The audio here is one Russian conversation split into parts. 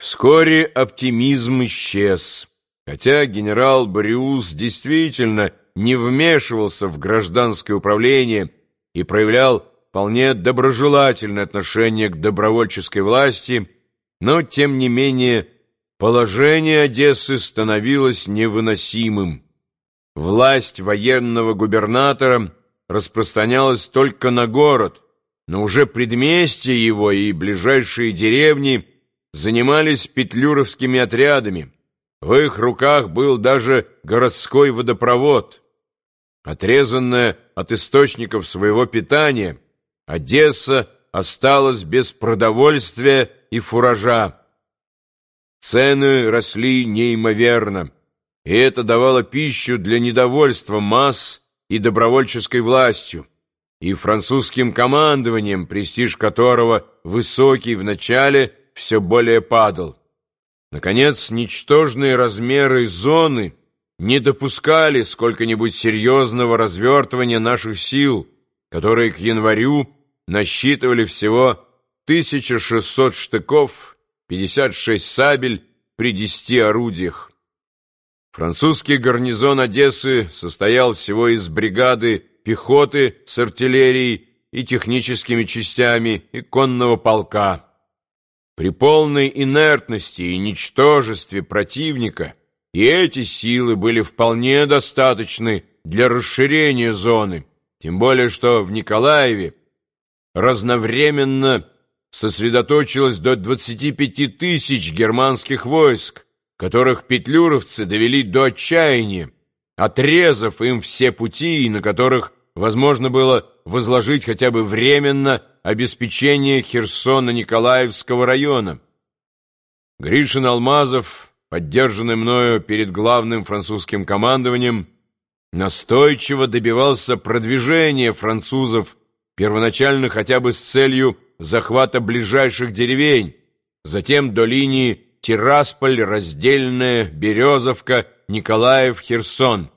Вскоре оптимизм исчез, хотя генерал Брюс действительно не вмешивался в гражданское управление и проявлял вполне доброжелательное отношение к добровольческой власти, но, тем не менее, положение Одессы становилось невыносимым. Власть военного губернатора распространялась только на город, но уже предместья его и ближайшие деревни занимались петлюровскими отрядами. В их руках был даже городской водопровод. Отрезанная от источников своего питания, Одесса осталась без продовольствия и фуража. Цены росли неимоверно, и это давало пищу для недовольства масс и добровольческой властью, и французским командованием, престиж которого высокий в начале – все более падал. Наконец, ничтожные размеры зоны не допускали сколько-нибудь серьезного развертывания наших сил, которые к январю насчитывали всего 1600 штыков, 56 сабель при 10 орудиях. Французский гарнизон Одессы состоял всего из бригады пехоты с артиллерией и техническими частями и конного полка. При полной инертности и ничтожестве противника и эти силы были вполне достаточны для расширения зоны, тем более что в Николаеве разновременно сосредоточилось до 25 тысяч германских войск, которых петлюровцы довели до отчаяния, отрезав им все пути, на которых возможно было возложить хотя бы временно обеспечение Херсона-Николаевского района. Гришин Алмазов, поддержанный мною перед главным французским командованием, настойчиво добивался продвижения французов первоначально хотя бы с целью захвата ближайших деревень, затем до линии Тирасполь, Раздельная, Березовка, Николаев, Херсон.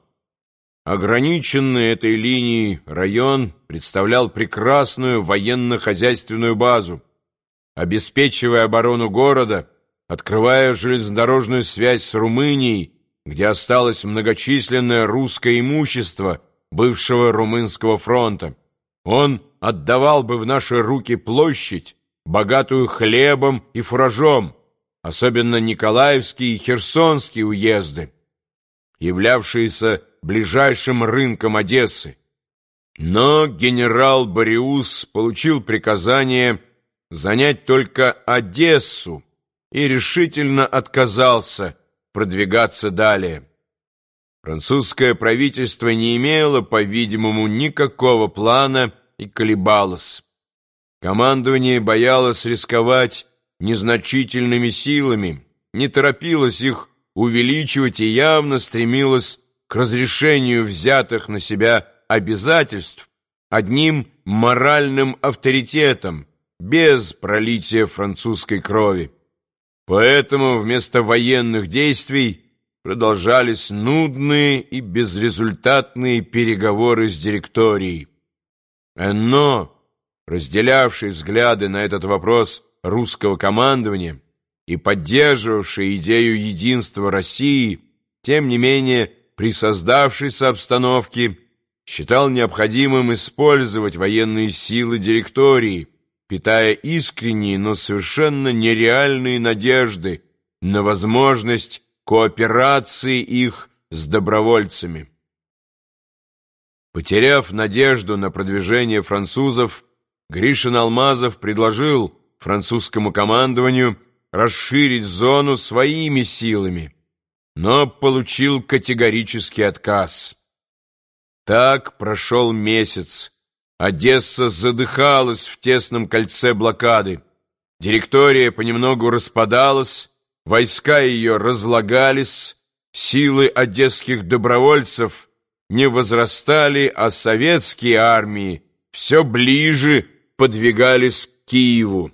Ограниченный этой линией район представлял прекрасную военно-хозяйственную базу, обеспечивая оборону города, открывая железнодорожную связь с Румынией, где осталось многочисленное русское имущество бывшего Румынского фронта. Он отдавал бы в наши руки площадь, богатую хлебом и фуражом, особенно Николаевские и Херсонские уезды, являвшиеся ближайшим рынком Одессы. Но генерал Бориус получил приказание занять только Одессу и решительно отказался продвигаться далее. Французское правительство не имело, по-видимому, никакого плана и колебалось. Командование боялось рисковать незначительными силами, не торопилось их увеличивать и явно стремилось к разрешению взятых на себя обязательств одним моральным авторитетом, без пролития французской крови. Поэтому вместо военных действий продолжались нудные и безрезультатные переговоры с директорией. Энно, разделявший взгляды на этот вопрос русского командования и поддерживавший идею единства России, тем не менее при создавшейся обстановке считал необходимым использовать военные силы директории, питая искренние, но совершенно нереальные надежды на возможность кооперации их с добровольцами. Потеряв надежду на продвижение французов, Гришин Алмазов предложил французскому командованию расширить зону своими силами, но получил категорический отказ. Так прошел месяц. Одесса задыхалась в тесном кольце блокады. Директория понемногу распадалась, войска ее разлагались, силы одесских добровольцев не возрастали, а советские армии все ближе подвигались к Киеву.